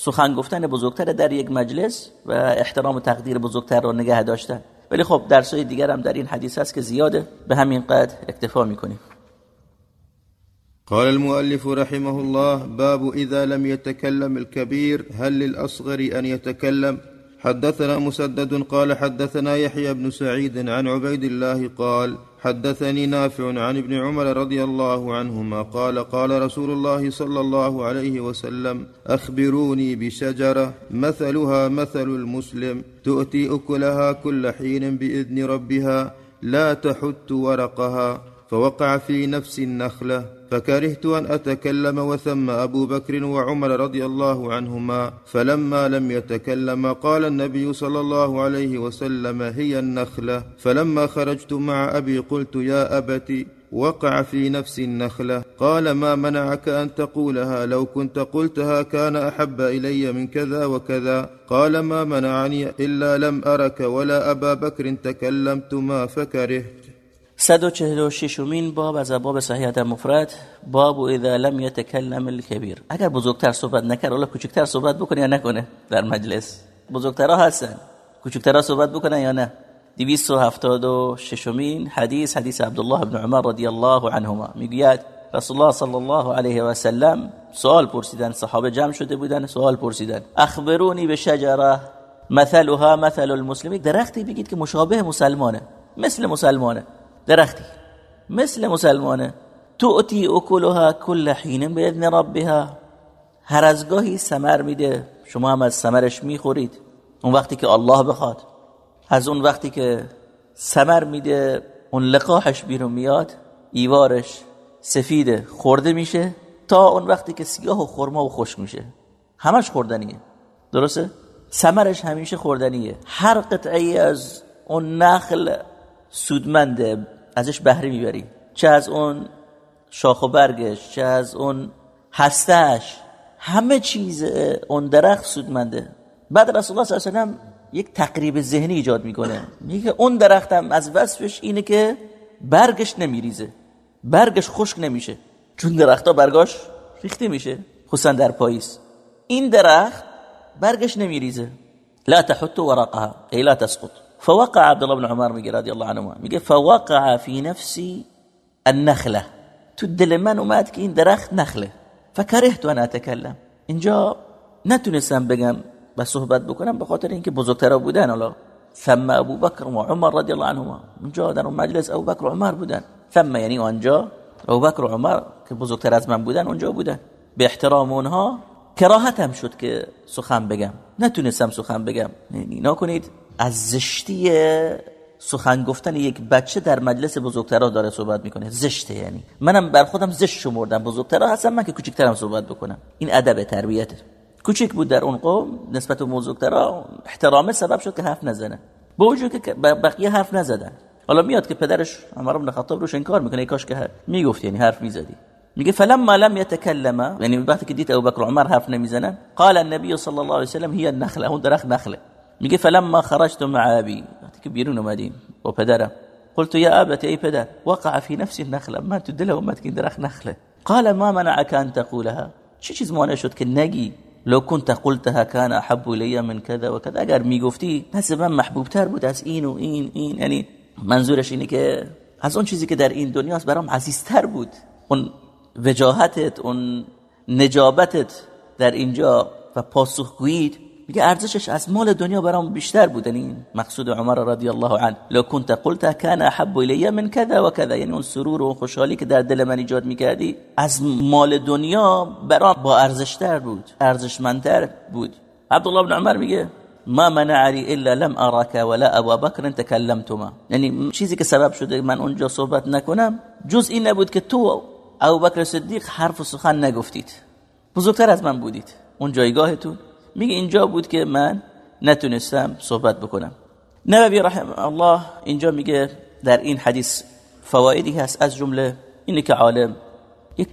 سخن گفتن بزرگتر در یک مجلس و احترام و تقدیر بزرگتر رو نگه داشتن. ولی خب درسای دیگر هم در این حدیث هست که زیاده. به همین قد اکتفا می‌کنیم. قال المؤلف رحمه الله باب اذا لم يتكلم الكبير هل للاصغر ان يتكلم؟ حدثنا مسدد قال حدثنا يحيى بن سعيد عن عبيد الله قال حدثني نافع عن ابن عمر رضي الله عنهما قال قال رسول الله صلى الله عليه وسلم أخبروني بشجرة مثلها مثل المسلم تؤتي أكلها كل حين بإذن ربها لا تحت ورقها فوقع في نفس النخلة. فكرهت أن أتكلم وثم أبو بكر وعمر رضي الله عنهما فلما لم يتكلم قال النبي صلى الله عليه وسلم هي النخلة. فلما خرجت مع أبي قلت يا أبت وقع في نفس النخلة. قال ما منعك أن تقولها؟ لو كنت قلتها كان أحب إلي من كذا وكذا. قال ما منعني إلا لم أرك ولا أبا بكر تكلمتما فكرهت. 146 مین باب از باب صحیحت مفرد باب اذا لم يتكلم الكبير اگر بزرگتر صحبت نکرد ولی کوچکتر صحبت بکنه یا نکنه در مجلس؟ بزرگترها هستن. کوچکترها صحبت بکنن یا نه؟ 276 مین حدیث حدیث عبدالله بن عمر رضی الله عنهما. می‌گوید رسول الله صلی الله علیه و سلم سوال پرسیدن صحابه جمع شده بودن سوال پرسیدن. اخبرونی به شجره مثلها مثل المسلم درختی بگید که مشابه مسلمانه مثل مسلمانه. درختی مثل مسلمانه. تؤتی اکلها کل حین باذن ربها. هر از گاهی سمر میده شما هم از سمرش می‌خورید. اون وقتی که الله بخواد. از اون وقتی که سمر میده اون لقاحش بیرون میاد ایوارش سفیده خورده میشه تا اون وقتی که سیاه و خرما و خشک میشه. همش خوردنیه. درسته؟ ثمرش همیشه خوردنیه. هر قطعه از اون نخل سودمنده ازش بهره می‌بری چه از اون شاخ و برگش چه از اون هستش همه چیز اون درخت سودمنده. بعد رسول الله صلی الله علیه و یک تقریب ذهنی ایجاد می‌کنه. میگه اون درختم از وصفش اینه که برگش نمیریزه. برگش خشک نمیشه. چون درختها برگاش ریخته میشه. خصوصا در پاییز. این درخت برگش نمیریزه. لا تحط ورقها. ای لا تسقط. فوقع عبد الله بن عمر میگه رضی الله عنه میگه فوقع في نفسي النخله. تو دل من اومد که این درخت نخله. فکرهت ان اتکلم. اینجا نتونستم بگم و صحبت بکنم به خاطر اینکه بزرگترا بودن. حالا ثم ابو بکر و عمر رضی الله عنهما. اونجا در اون مجلس ابو بکر و عمر بودن. ثم یعنی آنجا ابو بکر و عمر که بزرگتر از من بودن اونجا بودن. به احترام اونها کراهتم شد که سخن بگم. نتونستم سخن بگم. یعنی نکنید از زشتی سخن گفتن یک بچه در مجلس بزرگترا داره صحبت می‌کنه. زشته یعنی. منم بر خودم زشت شمردم. بزرگترا هستم من که کوچیکترم صحبت بکنم. این ادب تربیته کوچیک بود در اون قوم. نسبت به بزرگترا احترامه سبب شد که حرف نزنه. با وجود که بقیه حرف نزدن. حالا میاد که پدرش عمر بن خطاب روش انکار می‌کنه. کاش که می‌گفت یعنی حرف می‌زدی. میگه فلما لم يتكلم یعنی وقتی که دید ابوبکر عمر حرف نمی‌زنن قال النبي صلی الله علیه و سلم هي النخله اون درخت نخله. میگه فلما خرجت مع ابي وقتی که بیرون اومدیم و پدرم. قلت يا ابت ای پدر وقع في نفسي النخله ما تو دل اومد که نخله. قال ما منعك ان تقولها. چه چیز مانع شد که نگی؟ لو كنت قلتها كان احب الي من كذا وكذا اگر می‌گفتی نزد من محبوب تر بود از این و این این. یعنی منظورش اینه که از اون چیزی که در این دنیاست برام عزیزتر بود. اون وجاهتت اون نجابتت در اینجا و پاسخگویید میگه ارزشش از مال دنیا برام بیشتر بود یعنی مقصود عمر رضی الله عنه. لو كنت قلت كان احب الي من كذا وكذا یعنی اون سرور و خوشحالی که در دل من ایجاد می‌کردی از مال دنیا برام با ارزشتر بود ارزشمندتر بود. عبدالله بن عمر میگه ما منعني الا لم اراك ولا ابا بكر تكلمتما یعنی چیزی که سبب شده من اونجا صحبت نکنم جز این نبود که تو ابو بکر صدیق حرف و سخن نگفتید. بزرگتر از من بودید. اون جایگاهتون میگه اینجا بود که من نتونستم صحبت بکنم. نبوی رحم الله اینجا میگه در این حدیث فوایدی هست از جمله اینه که عالم یک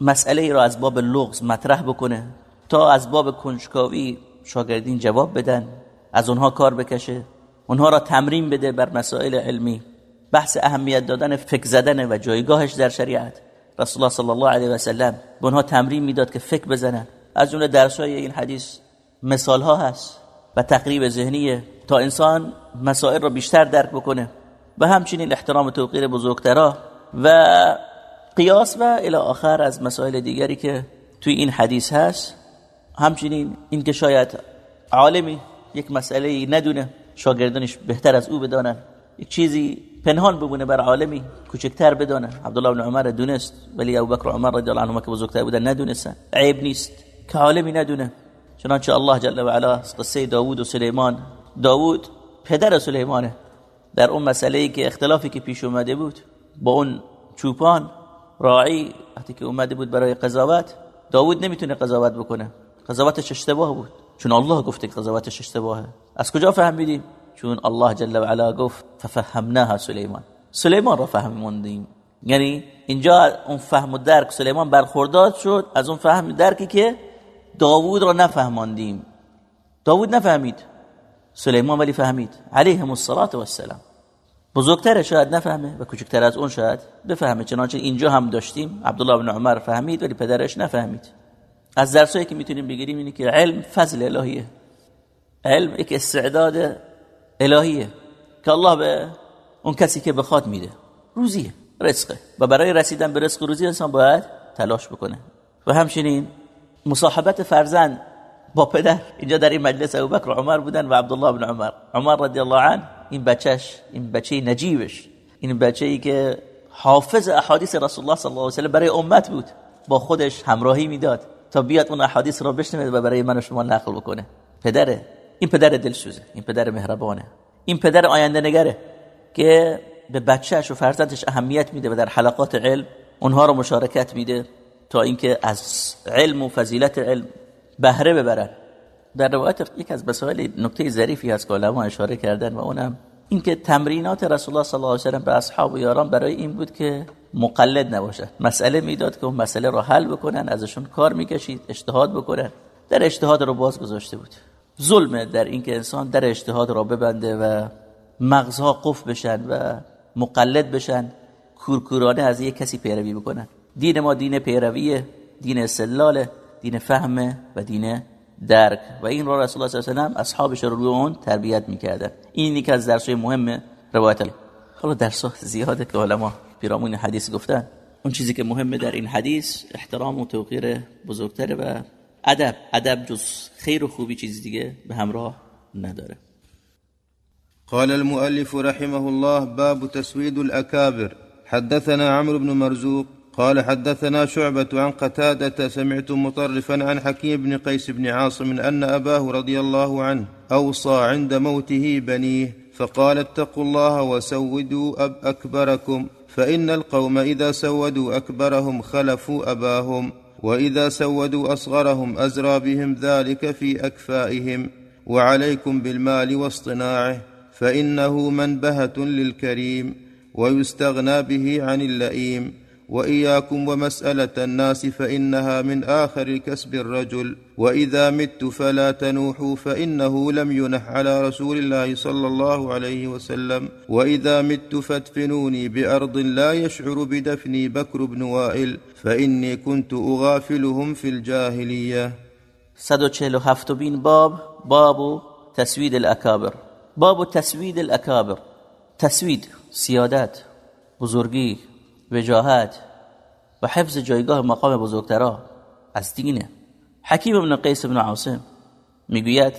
مسئله را از باب لغز مطرح بکنه تا از باب کنجکاوی شاگردین جواب بدن از اونها کار بکشه اونها را تمرین بده بر مسائل علمی. بحث اهمیت دادن فکر زدن و جایگاهش در شریعت. رسول الله صلی الله علیه و سلم به اونها تمرین می‌داد که فکر بزنن. از جمله درسای این حدیث مثال ها هست و تقریب ذهنیه تا انسان مسائل را بیشتر درک بکنه و همچنین احترام توقیر بزرگترا و قیاس و الى آخر از مسائل دیگری که توی این حدیث هست. همچنین این که شاید عالمی یک مسئله ندونه شاگردانش بهتر از او بدانن یک چیزی پنهان بمونه بر عالمی کوچکتر بدانه. عبدالله بن عمر دونست ولی ابوبکر عمر رضی الله عنهما که بزرگتر بودن ندونستن. عیب نیست که عالمی ندونه. چنانچه الله جل و علا قصه داوود و سلیمان داوود پدر سلیمانه. در اون مسئله ای که اختلافی که پیش اومده بود با اون چوپان راعی وقتی که اومده بود برای قضاوت داوود نمی‌تونه قضاوت بکنه. قضاوتش اشتباه بود. چون الله گفته قضاوتش اشتباهه از کجا فهمیدیم؟ چون الله جل و علا گفت ففهمناها سلیمان. سلیمان را فهموندیم یعنی اینجا اون فهم و درک سلیمان برخوردار شد از اون فهم درکی که داوود را نفهماندیم. داوود نفهمید. سلیمان ولی فهمید. علیهم الصلاة و السلام بزرگتر شاید نفهمه و کوچکتر از اون شاید بفهمه. چنانچه اینجا هم داشتیم. عبدالله بن عمر فهمید ولی پدرش نفهمید. از درسایی که می‌تونیم بگیریم اینه که علم فضل الهیه. علم یک استعداد الهیه که الله به اون کسی که بخواد میده روزیه رزقه. و برای رسیدن به رزق روزی انسان باید تلاش بکنه. و همچنین مصاحبت فرزند با پدر. اینجا در این مجلس ابوبکر و عمر بودن و عبدالله بن عمر. عمر رضی الله عنه این بچهش این بچه نجیبش. این بچه ای که حافظ احادیث رسول الله صلی الله علیه و سلم برای امت بود. با خودش همراهی می‌داد. تا بیاد اون احادیث را بشنوه و برای من و شما نقل بکنه. پدره. این پدر دلسوزه. این پدر مهربانه. این پدر آینده نگره که به بچهش و فرزندش اهمیت میده و در حلقات علم اونها رو مشارکت میده. تا اینکه از علم و فضیلت علم بهره ببرن. در روایت یک از مسائل نکته ظریفی هست که علما اشاره کردن و اونم اینکه تمرینات رسول الله صلی الله علیه و سلم به اصحاب و یاران برای این بود که مقلد نباشه مسئله می‌داد که اون مسئله رو حل بکنن ازشون کار می‌کشید اجتهاد بکنن. در اجتهاد رو باز گذاشته بود. ظلمه در اینکه انسان در اجتهاد را ببنده و مغزها قف بشن و مقلد بشن کورکورانه از یک کسی پیروی بکنن. دین ما دین پیرویه دین استدلاله دین فهمه و دین درک. و این را رسول الله صلی الله علیه و اصحابش رو روی اون تربیت می‌کردن. این یکی از درسای مهم روایت حالا درس زیاده که علما پیرامون حدیث گفتن. اون چیزی که مهمه در این حدیث احترام و توقیر بزرگتره و ادب. ادب جز خیر و خوبی چیز دیگه به همراه نداره. قال المؤلف رحمه الله باب تسويد الأكابر. حدثنا عمرو بن مرزوق قال حدثنا شعبة عن قتادة سمعت مطرفا عن حكيم بن قيس بن عاصم أن أباه رضي الله عنه أوصى عند موته بنيه فقال اتقوا الله وسودوا أب أكبركم فإن القوم إذا سودوا أكبرهم خلفوا أباهم وإذا سودوا أصغرهم أزرى بهم ذلك في أكفائهم وعليكم بالمال واصطناعه فإنه منبهة للكريم ويستغنى به عن اللئيم. وإياكم ومسألة الناس فإنها من آخر كسب الرجل وإذا مت فلا تنوحوا فإنه لم ينح على رسول الله صلى الله عليه وسلم وإذا مت فادفنوني بأرض لا يشعر بدفني بكر بن وائل فإني كنت أغافلهم في الجاهلية. 147 بین باب باب تسوید الاکابر باب تسوید الاکابر تسوید سیادت بزرگی. وجاهت و حفظ جایگاه مقام بزرگترا. از دینه حکیم ابن قیس ابن عاصم می‌گوید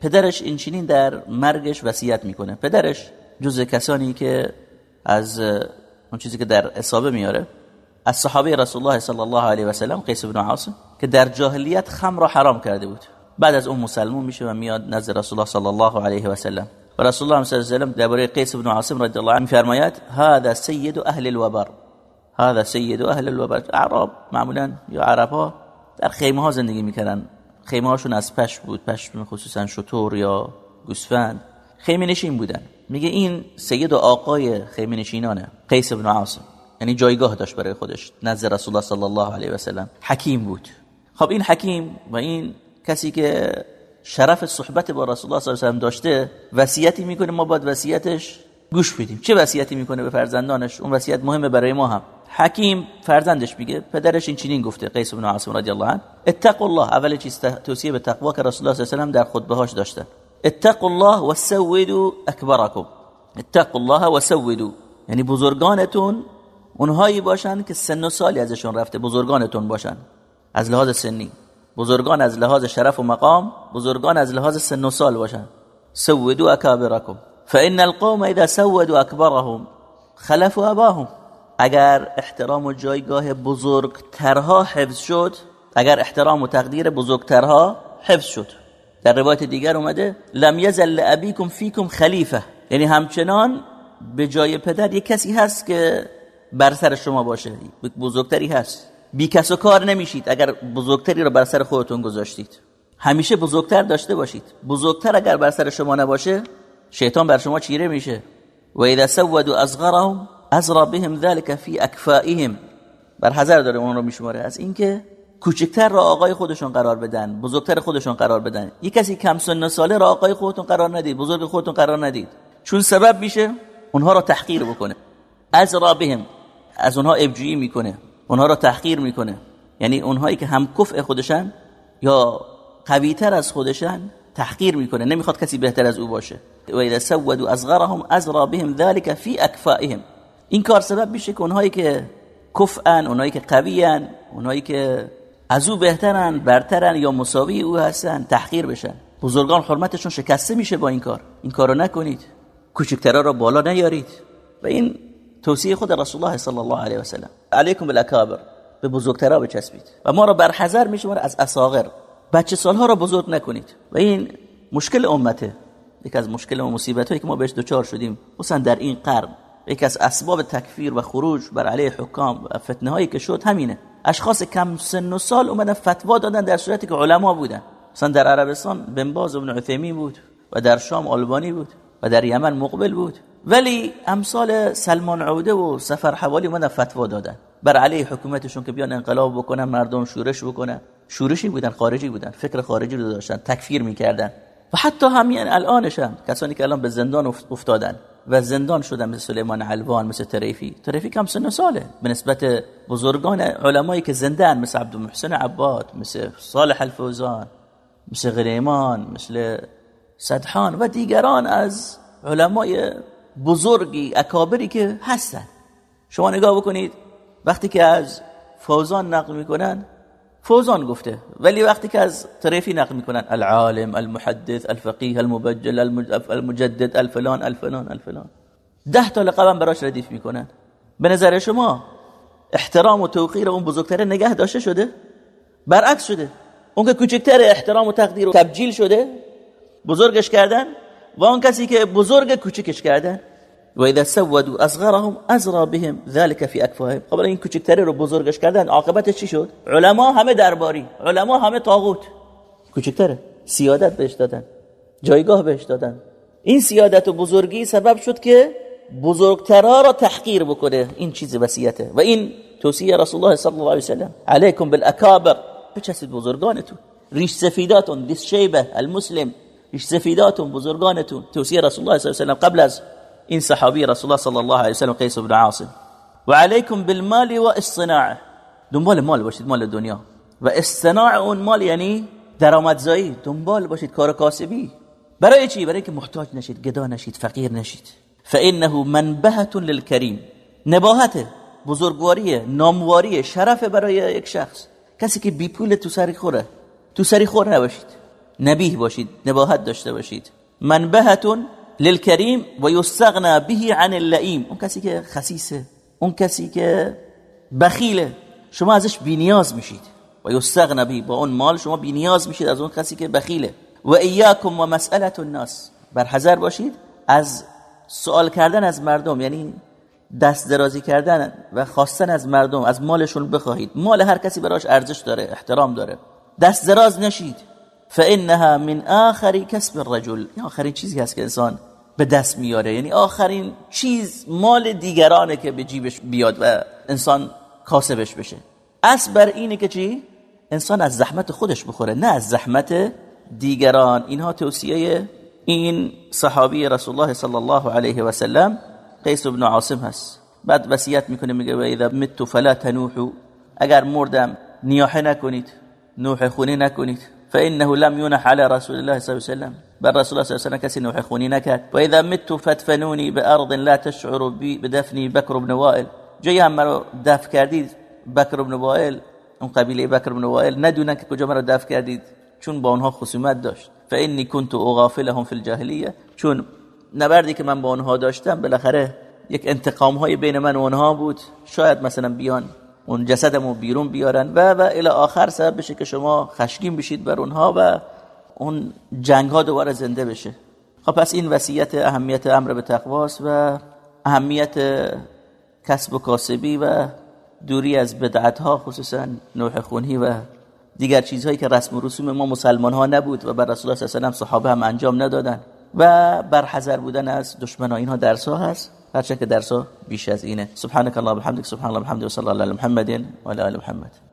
پدرش اینچنین در مرگش وصیت می‌کنه. پدرش جز کسانی که از اون چیزی که در اصابه میاره از صحابه رسول الله صلی الله علیه و سلم قیس ابن عاصم که در جاهلیت خمر را حرام کرده بود. بعد از اون مسلمون میشه و میاد نزد رسول الله صلی الله علیه و سلم. و رسول الله صلی الله علیه و سلم درباره قیس ابن عاصم رضی الله عنه میفرماید هذا سید اهل الوبر. هذا سید اهل الوبر اعراب معمولا یا عرب ها در خیمه ها زندگی می‌کردن. خیمه هاشون از پش بود. پش خصوصا شطور یا گوسفند. خیمه نشین بودن. میگه این سید و آقای خیمه نشینانه قیس بن عاصم. یعنی جایگاه داشت برای خودش. نزد رسول الله صلی الله علیه و سلم حکیم بود. خب این حکیم و این کسی که شرف صحبت با رسول الله صلی الله علیه و سلم داشته وصیتی می‌کنه. ما باید وصیتش گوش بدیم. چه وصیتی می‌کنه به فرزندانش؟ اون وصیت مهمه برای ما هم. حکیم فرزندش میگه پدرش این چنین گفته قیس بن عاصم رضی الله عنه. اتقوا الله اول چیز توصیه به تقوا که رسول الله صلی الله علیه و در خطبه هاش داشتن اتقوا الله وسودوا اکبرکم. اتقوا الله وسودوا یعنی بزرگانتون اونهایی باشن که سن و سالی ازشون رفته بزرگانتون باشن. از لحاظ سنی. بزرگان از لحاظ شرف و مقام بزرگان از لحاظ سن و سال باشن. سودوا اکابرکم. فان القوم اذا سودوا اکبرهم خلفوا اباهم. اگر احترام و جایگاه بزرگترها حفظ شد اگر احترام و تقدیر بزرگترها حفظ شد. در روایت دیگر اومده لم یزل ابیکم فیکم خلیفه. یعنی همچنان به جای پدر یک کسی هست که بر سر شما باشه. بزرگتری هست. بی کس و کار نمیشید. اگر بزرگتری رو بر سر خودتون گذاشتید. همیشه بزرگتر داشته باشید. بزرگتر اگر بر سر شما نباشه شیطان بر شما چیره میشه. و اذا سودوا اصغرهم ازرا بهم ذلك فی اکفائهم بر حذر داره اون رو میشماره. از اینکه کوچکتر را آقای خودشون قرار بدن بزرگتر خودشون قرار بدن. یک کسی کم سن ساله را آقای خودتون قرار ندید بزرگ خودتون قرار ندید. چون سبب میشه اونها را تحقیر بکنه. ازرا بهم از اونها ابجویی می‌کنه. اونها را تحقیر می‌کنه. یعنی اونهایی که هم کفء خودشن یا قویتر از خودشن تحقیر می‌کنه. نمی‌خواد کسی بهتر از او باشه. و اذا سودوا اصغرهم ازرا بهم ذلك فی اکفائهم این کار سبب میشه که اونهایی که کفن اونهایی که قویان اونهایی که از او بهترن برترن یا مساوی او هستن تحقیر بشن. بزرگان حرمتشون شکسته میشه با این کار. این کارو نکنید. کوچکترا رو بالا نیارید. و این توصیه خود رسول الله صلی الله علیه و سلم علیکم بالاکابر به بزرگترا بچسبید. و ما را بر حذر میشماره از اصاغر. بچه سالها را بزرگ نکنید. و این مشکل امته. یک از مشکل و مصیبت هایی که ما بهش دچار شدیم مثلا در این قرن. یکی از اسباب تکفیر و خروج بر علیه حکام و فتنه هایی که شد همینه. اشخاص کم سن و سال اومدن فتوا دادن در صورتی که علما بودن. مثلا در عربستان بنباز ابن عثیمین بود و در شام آلبانی بود و در یمن مقبل بود. ولی امثال سلمان عوده و سفر حوالی من فتوا دادن. بر علیه حکومتشون که بیان انقلاب بکنن مردم شورش بکنن. شورشی بودن خارجی بودن فکر خارجی رو داشتن تکفیر می‌کردن. و حتی همین الانش هم کسانی که الان به زندان افتادن. و زندان شدن مثل سلیمان علوان مثل تریفی تریفی کم سن ساله. به نسبت بزرگان علمایی که زندان مثل عبدالمحسن عباد مثل صالح الفوزان مثل غریمان مثل صدحان و دیگران از علمای بزرگی اکابری که هستن. شما نگاه بکنید وقتی که از فوزان نقل می‌کنن فوزان گفته ولی وقتی که از طرفی نقل می‌کنن العالم المحدث الفقيه المبجل المجدد الفلان الفلان الفلان. ده تا لقبم براش ردیف می‌کنن. به نظر شما احترام و توقیر اون بزرگتره نگه داشته شده؟ برعکس شده. اون که کوچکتر احترام و تقدیر و تبجیل شده بزرگش کردن و اون کسی که بزرگ کوچکش کردن و اذا سودوا اصغرهم ازرا بهم ذلك في اكفاهم قبل این کوچکتره رو بزرگش کردن عاقبتش چی شد؟ علما همه درباری علما همه طاغوت. کوچکتره. سیادت بهش دادن جایگاه بهش دادن. این سیادت و بزرگی سبب شد که بزرگترها را تحقیر بکنه. این چیز وصیته. و این توصیه رسول الله صلی الله علیه و سلم. علیکم بالاکابر بچسید بزرگانتون. ریش سفیداتون دیس شیبه المسلم. ریش سفیداتون بزرگانتون. توصیه رسول الله صلی الله علیه و سلم قبل از این صحابی رسول الله صلی الله علیه و سلم قیس بن عاصم. و علیکم بالمال و الصناعه دنبال مال باشید مال دنیا. و استناع اون مال یعنی درآمدزایی. دنبال باشید کار کاسبی. برای چی؟ برای که محتاج نشید گدا نشید فقیر نشید. فانه منبهه للکریم نباهت بزرگواری نامواری شرف برای یک شخص. کسی که بی پول تو سری خوره. تو سری خور نباشید. نبیه باشید نباهت داشته باشید. منبهتون للکریم و یستغنا به عن اللئیم اون کسی که خسیسه اون کسی که بخیله. شما ازش بینیاز میشید. و یستغنا به با اون مال شما بینیاز میشید از اون کسی که بخیله. و ایاکم و مسئله الناس. بر حذر باشید از سوال کردن از مردم یعنی دست درازی کردن و خواستن از مردم از مالشون بخواهید. مال هر کسی براش ارزش داره احترام داره. دست دراز نشید. فانها من آخر کسب الرجل. آخرین چیزی هست که انسان به دست میاره. یعنی آخرین چیز مال دیگرانه که به جیبش بیاد و انسان کاسبش بشه. اصل بر اینه که چی؟ انسان از زحمت خودش بخوره نه از زحمت دیگران. اینها توصیه این صحابی رسول الله صلی الله علیه و سلم قیس بن عاصم هست. بعد وصیت می‌کنه میگه و اذا مت فلا تنوحوا. اگر مردم نیاحه نکنید نوح خونی نکنید فانه لم ينح على رسول الله صلی الله علیه و سلم بر رسول الله صلی الله علیه و کسی نوح خونی نکرد و مت فدفنوني بارض لا تشعر بدفني بكر بن وائل. جایی هم مرا دف کردید بکر بن وائل اون قبیله بکر بن وائل ندونن که کجا مرا کردید چون با اونها خصومت داشت. فانی كنت اغافلهم في الجاهلیه. چون نبردی که من با اونها داشتم بالاخره یک انتقام های بین من و اونها بود. شاید مثلا بیان اون جسدمو بیرون بیارن و و الی آخر سبب بشه که شما خشکین بشید بر اونها و اون جنگ ها دوباره زنده بشه. خب پس این وصیت اهمیت امر به تقواست و اهمیت کسب و کاسبی و دوری از بدعت ها خصوصا نوح خونی و دیگر چیزهایی که رسم و رسوم ما مسلمان ها نبود و بر رسول الله صلی الله علیه و صحابه هم انجام ندادن و بر حذر بودن از دشمنان اینها درس ها هست. هرچند که درس بیش از اینه. سبحانك الله بحمدك سبحان الله بحمده و صلی الله علی محمد و علی محمد.